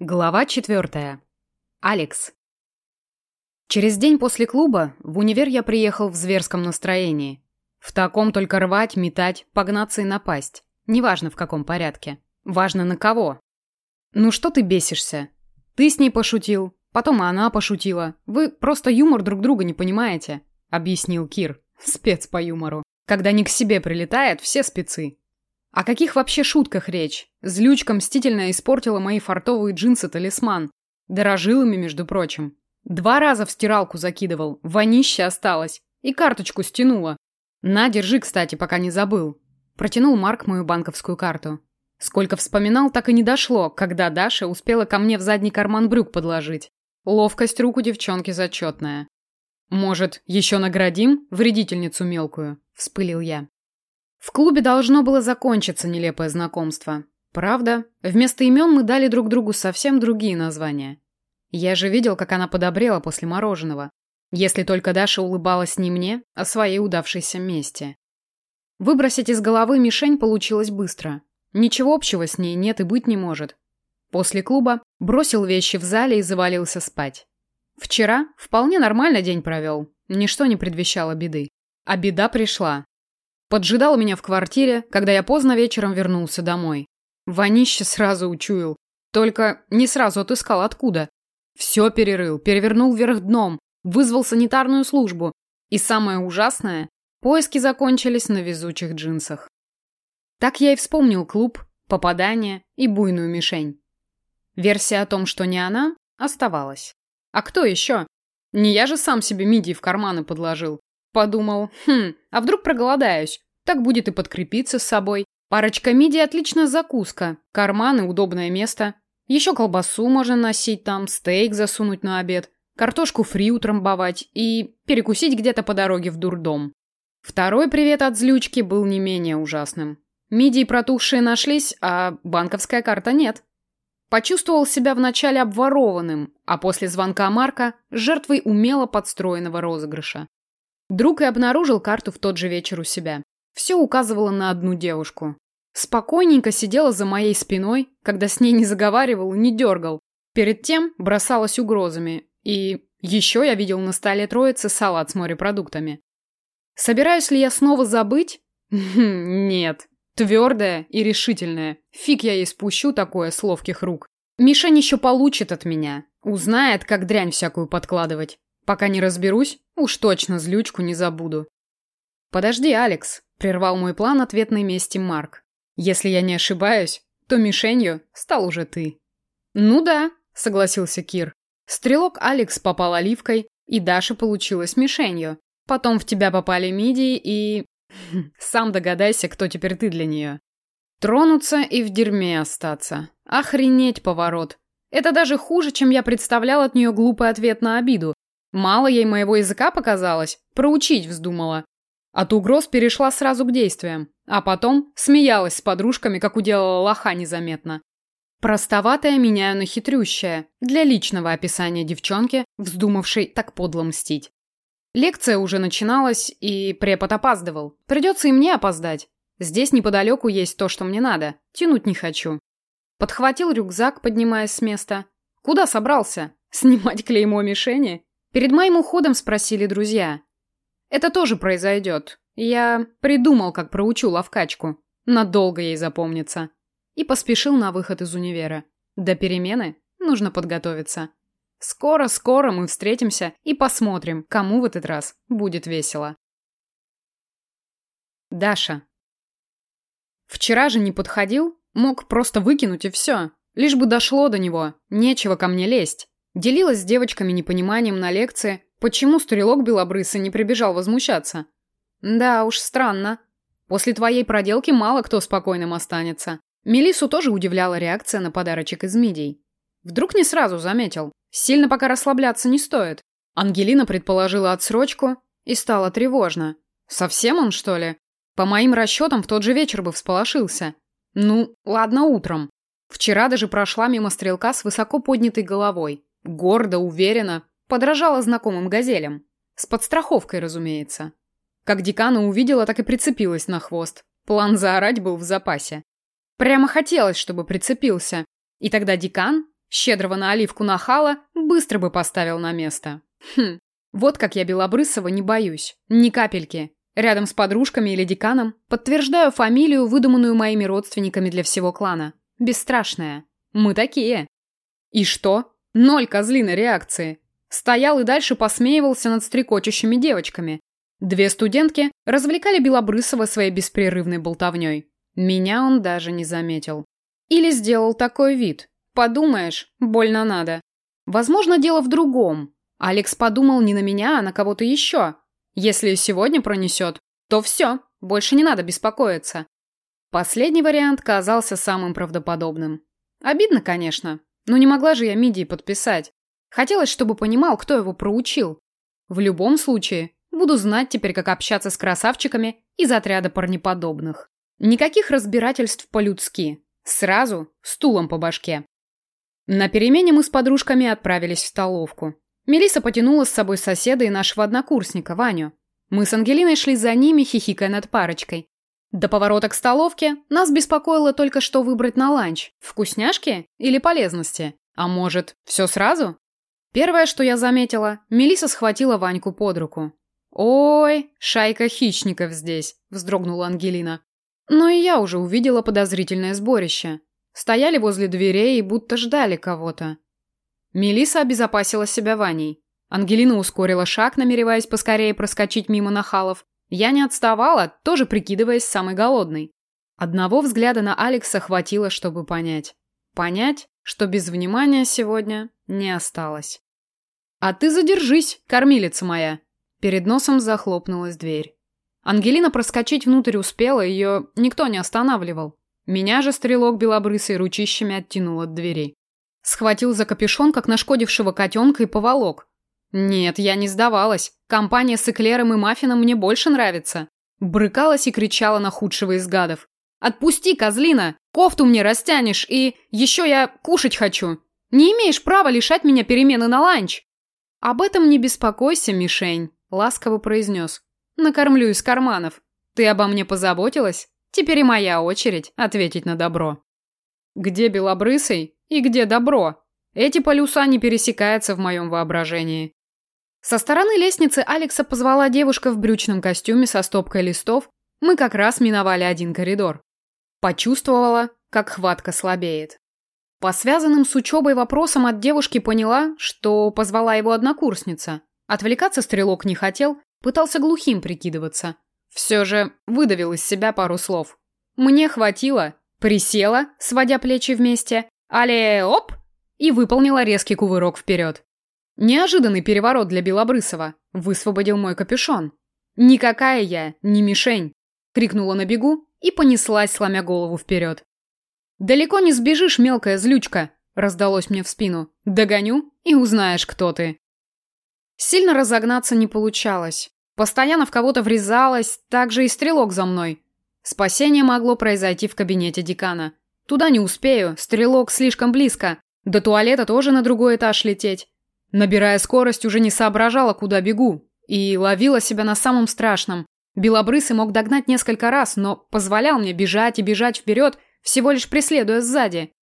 Глава четвертая. Алекс. Через день после клуба в универ я приехал в зверском настроении. В таком только рвать, метать, погнаться и напасть. Неважно в каком порядке. Важно на кого. Ну что ты бесишься? Ты с ней пошутил, потом она пошутила. Вы просто юмор друг друга не понимаете, объяснил Кир. Спец по юмору. Когда не к себе прилетает, все спецы. О каких вообще шутках речь? Злючка мстительно испортила мои фартовые джинсы-талисман. Дорожил ими, между прочим. Два раза в стиралку закидывал, вонище осталось. И карточку стянула. На, держи, кстати, пока не забыл. Протянул Марк мою банковскую карту. Сколько вспоминал, так и не дошло, когда Даша успела ко мне в задний карман брюк подложить. Ловкость рук у девчонки зачетная. «Может, еще наградим вредительницу мелкую?» – вспылил я. В клубе должно было закончиться нелепое знакомство. Правда, вместо имен мы дали друг другу совсем другие названия. Я же видел, как она подобрела после мороженого. Если только Даша улыбалась не мне, а своей удавшейся мести. Выбросить из головы мишень получилось быстро. Ничего общего с ней нет и быть не может. После клуба бросил вещи в зале и завалился спать. Вчера вполне нормально день провел. Ничто не предвещало беды. А беда пришла. Поджидал меня в квартире, когда я поздно вечером вернулся домой. Вонище сразу учуял. Только не сразу отыскал откуда. Все перерыл, перевернул вверх дном, вызвал санитарную службу. И самое ужасное, поиски закончились на везучих джинсах. Так я и вспомнил клуб, попадание и буйную мишень. Версия о том, что не она, оставалась. А кто еще? Не я же сам себе мидии в карманы подложил. Подумал, хм, а вдруг проголодаюсь? Так будет и подкрепиться с собой. Парочка мидий – отличная закуска. Карманы – удобное место. Еще колбасу можно носить там, стейк засунуть на обед, картошку фри утрамбовать и перекусить где-то по дороге в дурдом. Второй привет от злючки был не менее ужасным. Мидии протухшие нашлись, а банковская карта нет. Почувствовал себя вначале обворованным, а после звонка Марка – жертвой умело подстроенного розыгрыша. Друг и обнаружил карту в тот же вечер у себя. Все указывало на одну девушку. Спокойненько сидела за моей спиной, когда с ней не заговаривал и не дергал. Перед тем бросалась угрозами. И еще я видел на столе троицы салат с морепродуктами. Собираюсь ли я снова забыть? Нет. Твердая и решительная. Фиг я ей спущу такое с ловких рук. Мишень еще получит от меня. Узнает, как дрянь всякую подкладывать. Пока не разберусь, уж точно злючку не забуду. «Подожди, Алекс», — прервал мой план ответной мести Марк. «Если я не ошибаюсь, то мишенью стал уже ты». «Ну да», — согласился Кир. Стрелок Алекс попал оливкой, и Даша получилась мишенью. Потом в тебя попали мидии и... Сам догадайся, кто теперь ты для нее. Тронуться и в дерьме остаться. Охренеть поворот. Это даже хуже, чем я представлял от нее глупый ответ на обиду. Мало ей моего языка показалось, проучить вздумала. От угроз перешла сразу к действиям, а потом смеялась с подружками, как уделала лоха незаметно. Простоватая меняю на хитрющая, для личного описания девчонки, вздумавшей так подло мстить. Лекция уже начиналась, и препод опаздывал. Придется и мне опоздать. Здесь неподалеку есть то, что мне надо. Тянуть не хочу. Подхватил рюкзак, поднимаясь с места. Куда собрался? Снимать клеймо мишени? Перед моим уходом спросили друзья. Это тоже произойдет. Я придумал, как проучу ловкачку. Надолго ей запомнится. И поспешил на выход из универа. До перемены нужно подготовиться. Скоро-скоро мы встретимся и посмотрим, кому в этот раз будет весело. Даша. Вчера же не подходил, мог просто выкинуть и все. Лишь бы дошло до него, нечего ко мне лезть. Делилась с девочками непониманием на лекции, почему стрелок белобрысый не прибежал возмущаться. Да уж, странно. После твоей проделки мало кто спокойным останется. Мелису тоже удивляла реакция на подарочек из мидий. Вдруг не сразу заметил. Сильно пока расслабляться не стоит. Ангелина предположила отсрочку и стало тревожно. Совсем он, что ли? По моим расчетам, в тот же вечер бы всполошился. Ну, ладно, утром. Вчера даже прошла мимо стрелка с высоко поднятой головой. Гордо, уверенно, подражала знакомым газелям. С подстраховкой, разумеется. Как декана увидела, так и прицепилась на хвост. План заорать был в запасе. Прямо хотелось, чтобы прицепился. И тогда декан Щедрого на оливку нахала быстро бы поставил на место. Хм, вот как я Белобрысова не боюсь. Ни капельки. Рядом с подружками или деканом подтверждаю фамилию, выдуманную моими родственниками для всего клана. Бесстрашная. Мы такие. И что? Ноль козлиной реакции. Стоял и дальше посмеивался над стрекочущими девочками. Две студентки развлекали Белобрысова своей беспрерывной болтовней. Меня он даже не заметил. Или сделал такой вид. Подумаешь, больно надо. Возможно, дело в другом. Алекс подумал не на меня, а на кого-то еще. Если сегодня пронесет, то все, больше не надо беспокоиться. Последний вариант казался самым правдоподобным. Обидно, конечно, но не могла же я мидии подписать. Хотелось, чтобы понимал, кто его проучил. В любом случае, буду знать теперь, как общаться с красавчиками из отряда парнеподобных. Никаких разбирательств по-людски. Сразу стулом по башке. На перемене мы с подружками отправились в столовку. Мелиса потянула с собой соседа и нашего однокурсника, Ваню. Мы с Ангелиной шли за ними, хихикая над парочкой. До поворота к столовке нас беспокоило только что выбрать на ланч. Вкусняшки или полезности? А может, все сразу? Первое, что я заметила, Мелиса схватила Ваньку под руку. «Ой, шайка хищников здесь», — вздрогнула Ангелина. Но и я уже увидела подозрительное сборище. Стояли возле дверей и будто ждали кого-то. Мелиса обезопасила себя Ваней. Ангелина ускорила шаг, намереваясь поскорее проскочить мимо нахалов. Я не отставала, тоже прикидываясь самой голодной. Одного взгляда на Алекса хватило, чтобы понять. Понять, что без внимания сегодня не осталось. «А ты задержись, кормилица моя!» Перед носом захлопнулась дверь. Ангелина проскочить внутрь успела, ее никто не останавливал. Меня же стрелок белобрысый ручищами оттянул от двери. Схватил за капюшон, как нашкодившего котенка, и поволок. Нет, я не сдавалась. Компания с эклером и маффином мне больше нравится. Брыкалась и кричала на худшего из гадов. «Отпусти, козлина! Кофту мне растянешь, и еще я кушать хочу! Не имеешь права лишать меня перемены на ланч!» «Об этом не беспокойся, мишень», — ласково произнес. «Накормлю из карманов. Ты обо мне позаботилась? Теперь и моя очередь ответить на добро». «Где белобрысый и где добро?» Эти полюса не пересекаются в моем воображении. Со стороны лестницы Алекса позвала девушка в брючном костюме со стопкой листов. Мы как раз миновали один коридор. Почувствовала, как хватка слабеет. По связанным с учебой вопросам от девушки поняла, что позвала его однокурсница. Отвлекаться стрелок не хотел, пытался глухим прикидываться. Все же выдавил из себя пару слов. Мне хватило. Присела, сводя плечи вместе. Але оп! И выполнила резкий кувырок вперед. Неожиданный переворот для Белобрысова высвободил мой капюшон. «Никакая я, не мишень!» — крикнула на бегу и понеслась, сломя голову вперед. «Далеко не сбежишь, мелкая злючка!» — раздалось мне в спину. «Догоню и узнаешь, кто ты!» Сильно разогнаться не получалось. Постоянно в кого-то врезалась, так же и стрелок за мной. Спасение могло произойти в кабинете декана. Туда не успею, стрелок слишком близко. До туалета тоже на другой этаж лететь. Набирая скорость, уже не соображала, куда бегу. И ловила себя на самом страшном. Белобрысый мог догнать несколько раз, но позволял мне бежать и бежать вперед, всего лишь преследуя сзади.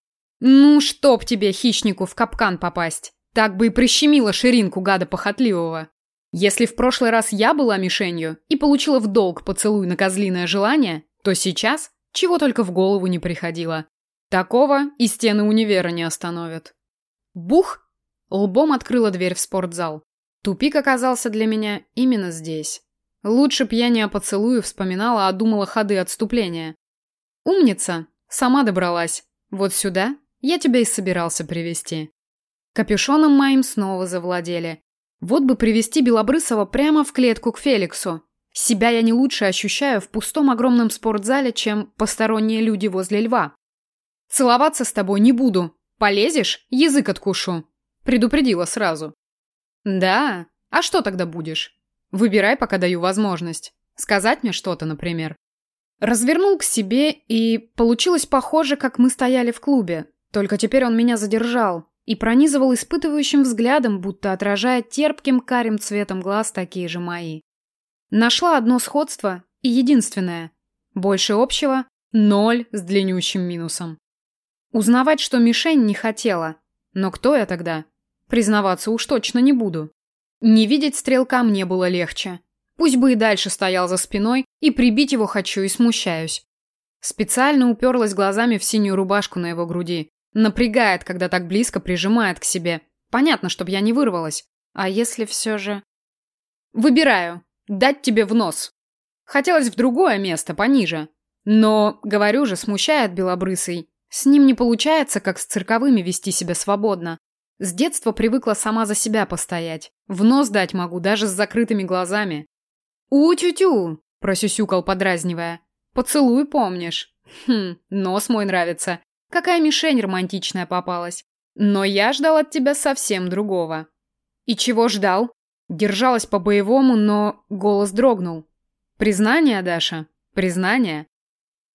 Ну, чтоб тебе, хищнику, в капкан попасть. Так бы и прищемила ширинку гада похотливого. Если в прошлый раз я была мишенью и получила в долг поцелуй на козлиное желание, то сейчас чего только в голову не приходило. Такого и стены универа не остановят. Бух! Лбом открыла дверь в спортзал. Тупик оказался для меня именно здесь. Лучше б я не о поцелуе вспоминала, а думала ходы отступления. Умница! Сама добралась. Вот сюда я тебя и собирался привести. Капюшоном моим снова завладели. Вот бы привести Белобрысова прямо в клетку к Феликсу. Себя я не лучше ощущаю в пустом огромном спортзале, чем посторонние люди возле льва. Целоваться с тобой не буду. Полезешь, язык откушу. Предупредила сразу. Да? А что тогда будешь? Выбирай, пока даю возможность. Сказать мне что-то, например. Развернул к себе, и получилось похоже, как мы стояли в клубе. Только теперь он меня задержал и пронизывал испытывающим взглядом, будто отражая терпким карим цветом глаз такие же мои. Нашла одно сходство и единственное. Больше общего – ноль с длиннющим минусом. Узнавать, что мишень, не хотела. Но кто я тогда? Признаваться уж точно не буду. Не видеть стрелка мне было легче. Пусть бы и дальше стоял за спиной, и прибить его хочу и смущаюсь. Специально уперлась глазами в синюю рубашку на его груди. Напрягает, когда так близко прижимает к себе. Понятно, чтобы я не вырвалась. А если все же... Выбираю. Дать тебе в нос. Хотелось в другое место, пониже. Но, говорю же, смущает белобрысый. С ним не получается, как с цирковыми вести себя свободно. С детства привыкла сама за себя постоять. В нос дать могу, даже с закрытыми глазами. «У-тю-тю!» – просюсюкал, подразнивая. «Поцелуй помнишь?» «Хм, нос мой нравится. Какая мишень романтичная попалась. Но я ждал от тебя совсем другого». «И чего ждал?» Держалась по-боевому, но голос дрогнул. «Признание, Даша? Признание?»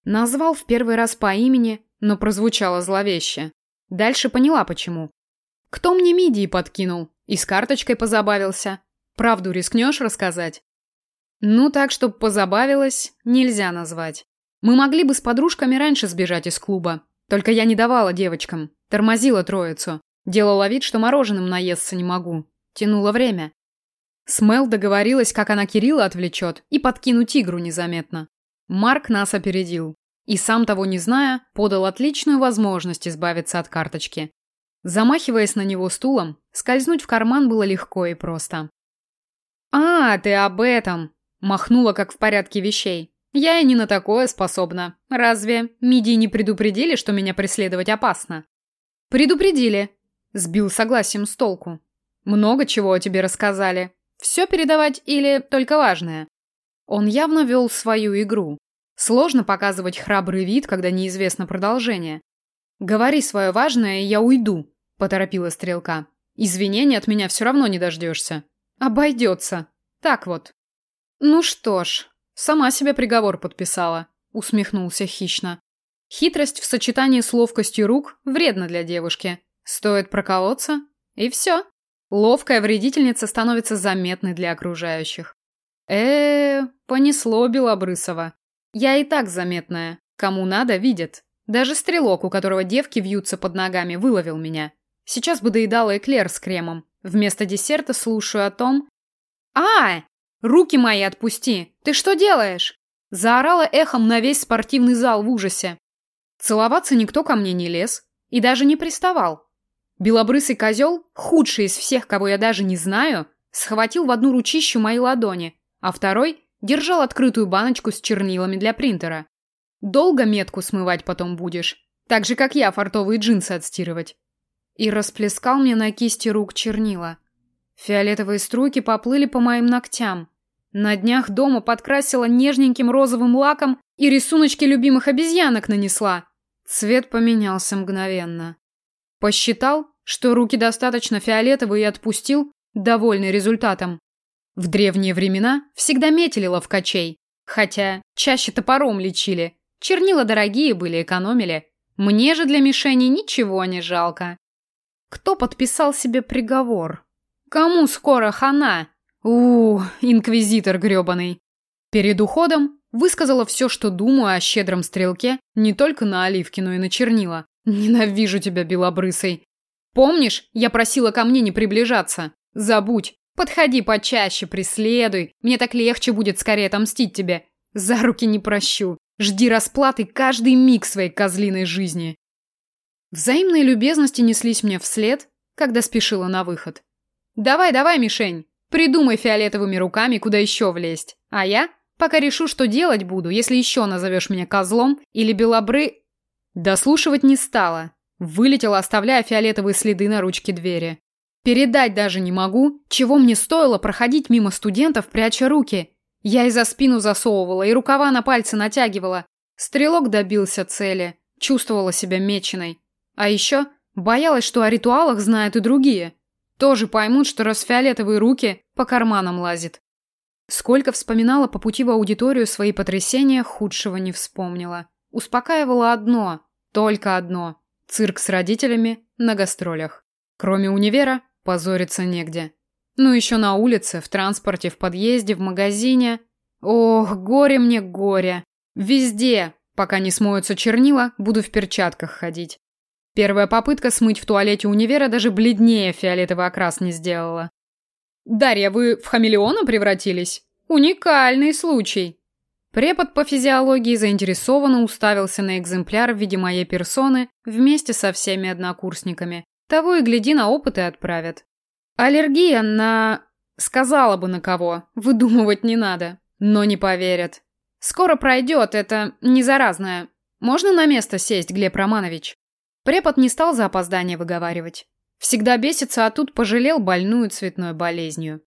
Назвал в первый раз по имени, но прозвучало зловеще. Дальше поняла, почему. Кто мне мидии подкинул? И с карточкой позабавился. Правду рискнешь рассказать? Ну, так, чтоб позабавилась, нельзя назвать. Мы могли бы с подружками раньше сбежать из клуба. Только я не давала девочкам. Тормозила троицу. Делала вид, что мороженым наесться не могу. Тянула время. С Мел договорилась, как она Кирилла отвлечет, и подкинуть игру незаметно. Марк нас опередил. И сам того не зная, подал отличную возможность избавиться от карточки. Замахиваясь на него стулом, скользнуть в карман было легко и просто. «А, ты об этом!» – махнула как в порядке вещей. «Я и не на такое способна. Разве миди не предупредили, что меня преследовать опасно?» «Предупредили», – сбил согласием с толку. «Много чего о тебе рассказали. Все передавать или только важное?» Он явно вел свою игру. Сложно показывать храбрый вид, когда неизвестно продолжение. «Говори свое важное, и я уйду», – поторопила стрелка. «Извинений от меня все равно не дождешься». «Обойдется. Так вот». «Ну что ж, сама себе приговор подписала», – усмехнулся хищно. «Хитрость в сочетании с ловкостью рук вредна для девушки. Стоит проколоться, и все. Ловкая вредительница становится заметной для окружающих». Э, -э понесло Белобрысова. Я и так заметная. Кому надо, видит. Даже стрелок, у которого девки вьются под ногами, выловил меня. Сейчас бы доедала эклер с кремом. Вместо десерта слушаю о том... «А! Руки мои отпусти! Ты что делаешь?» Заорала эхом на весь спортивный зал в ужасе. Целоваться никто ко мне не лез и даже не приставал. Белобрысый козел, худший из всех, кого я даже не знаю, схватил в одну ручищу мои ладони, а второй держал открытую баночку с чернилами для принтера. Долго метку смывать потом будешь, так же, как я фартовые джинсы отстирывать. И расплескал мне на кисти рук чернила. Фиолетовые струйки поплыли по моим ногтям. На днях дома подкрасила нежненьким розовым лаком и рисуночки любимых обезьянок нанесла. Цвет поменялся мгновенно. Посчитал, что руки достаточно фиолетовые и отпустил, довольный результатом. В древние времена всегда метили ловкачей, хотя чаще топором лечили. Чернила дорогие были, экономили. Мне же для мишени ничего не жалко. Кто подписал себе приговор? Кому скоро хана? У, инквизитор грёбаный. Перед уходом высказала все, что думаю о щедром стрелке, не только на оливки, но и на чернила. Ненавижу тебя, белобрысый. Помнишь, я просила ко мне не приближаться? Забудь. Подходи почаще, преследуй. Мне так легче будет скорее отомстить тебе. За руки не прощу. Жди расплаты каждый миг своей козлиной жизни. Взаимные любезности неслись мне вслед, когда спешила на выход. Давай, давай, мишень. Придумай фиолетовыми руками, куда еще влезть. А я пока решу, что делать буду, если еще назовешь меня козлом или белобры... Дослушивать не стала. Вылетела, оставляя фиолетовые следы на ручке двери. Передать даже не могу, чего мне стоило проходить мимо студентов, пряча руки. Я и за спину засовывала, и рукава на пальцы натягивала. Стрелок добился цели, чувствовала себя меченой. А еще боялась, что о ритуалах знают и другие. Тоже поймут, что раз фиолетовые руки по карманам лазит. Сколько вспоминала по пути в аудиторию свои потрясения, худшего не вспомнила. Успокаивало одно, только одно. Цирк с родителями на гастролях. Кроме универа, Позориться негде. Ну еще на улице, в транспорте, в подъезде, в магазине. Ох, горе мне горе. Везде, пока не смоются чернила, буду в перчатках ходить. Первая попытка смыть в туалете универа даже бледнее фиолетовый окрас не сделала. «Дарья, вы в хамелеона превратились? Уникальный случай!» Препод по физиологии заинтересованно уставился на экземпляр в виде моей персоны вместе со всеми однокурсниками. Того и гляди, на опыты отправят. Аллергия на... Сказала бы на кого, выдумывать не надо. Но не поверят. Скоро пройдет, это не заразное. Можно на место сесть, Глеб Романович? Препод не стал за опоздание выговаривать. Всегда бесится, а тут пожалел больную цветной болезнью.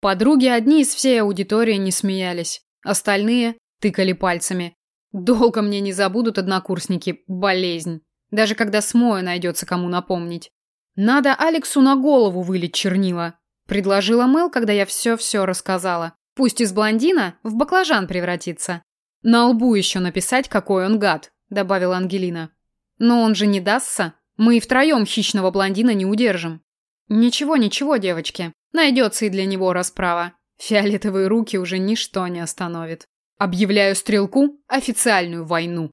Подруги одни из всей аудитории не смеялись, остальные тыкали пальцами. Долго мне не забудут однокурсники болезнь, даже когда смою найдется кому напомнить. Надо Алексу на голову вылить чернила, предложила Мэл, когда я все-все рассказала. Пусть из блондина в баклажан превратится. На лбу еще написать, какой он гад, добавила Ангелина. Но он же не дастся. Мы и втроем хищного блондина не удержим. Ничего, ничего, девочки. Найдется и для него расправа. Фиолетовые руки уже ничто не остановит. Объявляю стрелку официальную войну.